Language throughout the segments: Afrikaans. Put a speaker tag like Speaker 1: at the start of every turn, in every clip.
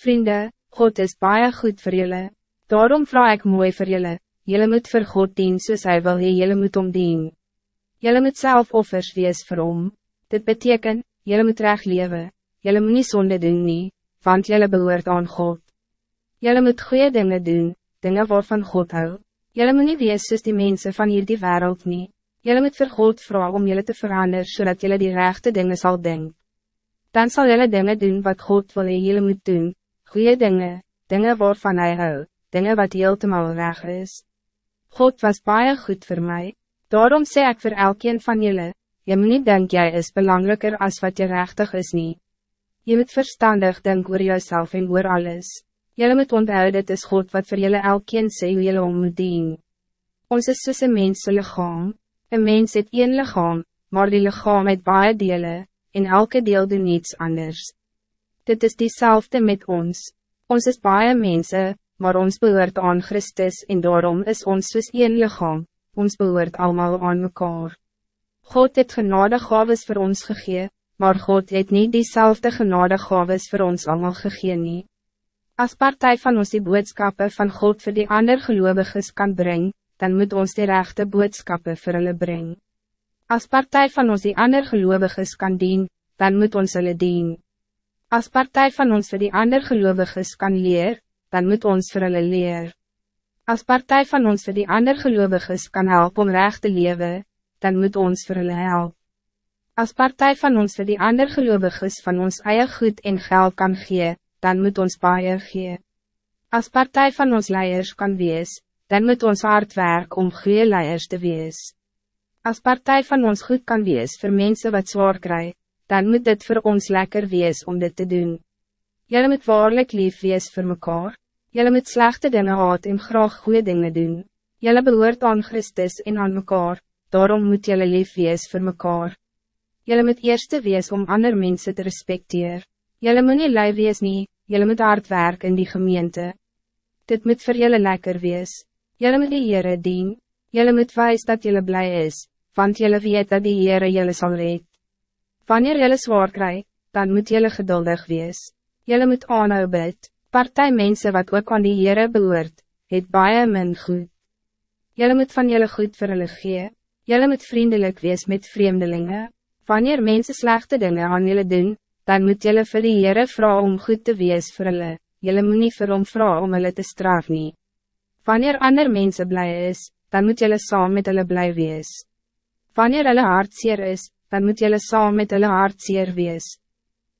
Speaker 1: Vrienden, God is baie goed voor jullie. Daarom vraag ik mooi voor jullie. Jullie moet voor God dien soos hy wil hee, jullie moet om dien. Jullie moet zelf offers wees vir hom. Dit betekent, jullie moet recht leven. Jullie moet niet zonde doen nie, want jullie behoort aan God. Jullie moet goede dingen doen, dingen waarvan God hou. Jullie moet niet wees soos die mensen van hier die wereld nie. Jullie moet vir God vragen om jullie te veranderen, zodat jullie die rechte dingen zal denken. Dan zal jullie dingen doen wat God wil hee, jullie moet doen. Goede dingen, dingen waarvan hij hou, dingen wat heeltemal reg is. God was baie goed voor mij. Daarom sê ik voor elkeen van jullie, je moet niet denken jij is belangrijker als wat je rechtig is niet. Je moet verstandig denken oor jezelf en oor alles. Jullie moet onthouden dit is God wat voor jullie elkeen sê hoe jullie om moet dien. Ons is soos een mens lichaam. Een mens het een lichaam, maar die lichaam het baie dele, en elke deel doet niets anders. Dit is diezelfde met ons. Ons is baie mensen, maar ons behoort aan Christus en daarom is ons soos een lichaam, ons behoort allemaal aan mekaar. God het genadegaves voor ons gegee, maar God het niet diezelfde genadegaves voor ons allemaal gegee nie. As partij van ons die boodschappen van God voor die ander gelovigen kan brengen, dan moet ons die rechte boodschappen voor hulle brengen. As partij van ons die ander gelovigen kan dien, dan moet ons hulle dien. As partij van ons voor die ander gelovigen kan leer, dan moet ons vir hulle leer. As partij van ons voor die ander gelovigen kan helpen om recht te leven, dan moet ons vir hulle help. As partij van ons voor die ander gelovigen van ons eie goed en geld kan gee, dan moet ons baie gee. As partij van ons leiers kan wees, dan moet ons hard werk om goede leiers te wees. As partij van ons goed kan wees voor mensen wat zwaar krijgen, dan moet dit voor ons lekker wees om dit te doen. Jullie moet waarlijk lief wees voor mekaar. Jullie moet slechte dingen haat en graag goede dingen doen. Jullie behoort aan Christus en aan mekaar, daarom moet jullie lief wees voor mekaar. Jullie moet eerste wees om andere mensen te respecteren. Jullie moet niet lui wees nie, jullie moet hard werk in die gemeente. Dit moet voor jullie lekker wees. Jullie moet die Heere dien. Jullie moet wijs dat jullie blij is, want jullie weet dat die Heere jullie zal red. Wanneer jullie zwaar krijgt, dan moet jullie geduldig wees. Jullie moet aanhou bid, partij mensen wat ook aan die Heere behoort, het baie min goed. Jullie moet van jullie goed vir hulle gee, jullie moet vriendelijk wees met vreemdelingen. Wanneer mensen slechte dingen aan jullie doen, dan moet jullie vir die Heere vrouw om goed te wees vir hulle, jullie moet nie vir hom vrouw om hulle te straf nie. Wanneer ander mensen blij is, dan moet jullie saam met hulle blij wees. Wanneer hulle hartseer is, dan moet jullie saam met hulle hartseer wees.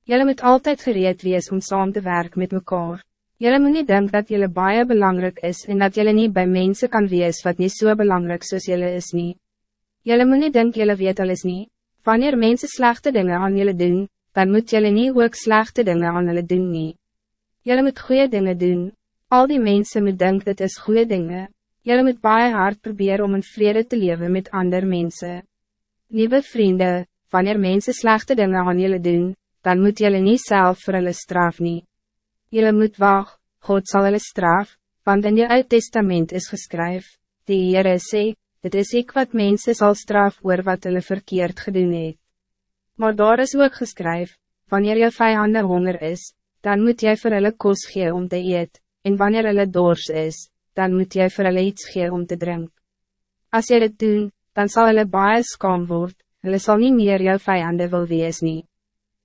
Speaker 1: Jullie moet altijd gereed wees om saam te werken met mekaar. Jullie moet niet denken dat jullie baie belangrijk is en dat jullie niet bij mensen kan wees wat niet zo so belangrijk soos jullie is niet. Jullie moet niet denken jullie weet alles niet. Wanneer mensen slechte dingen aan jullie doen, dan moet jullie niet ook slechte dingen aan jullie doen niet. Jullie moet goede dingen doen. Al die mensen moet denken dat is goede dingen. Jullie moet baie hard proberen om in vrede te leven met andere mensen. Lieve vrienden, wanneer mensen slechte dingen aan jullie doen, dan moet jullie niet zelf voor hulle straf nie. Jullie moet wacht, God zal hulle straf, want in je uit testament is geskryf, die Heere sê, dit is ik wat mensen zal straf oor wat hulle verkeerd gedoen het. Maar daar is ook geskryf, wanneer je vijanden honger is, dan moet jy vir hulle kos gee om te eet, en wanneer hulle dors is, dan moet jy vir hulle iets gee om te drinken. Als jy dit doen, dan zal hulle baie skaam word, hulle sal nie meer jou vijanden wil wees nie.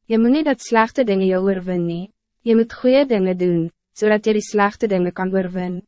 Speaker 1: Je moet niet dat slechte dingen jou oorwin nie, je moet goede dingen doen, zodat je die slechte dingen kan oorwin.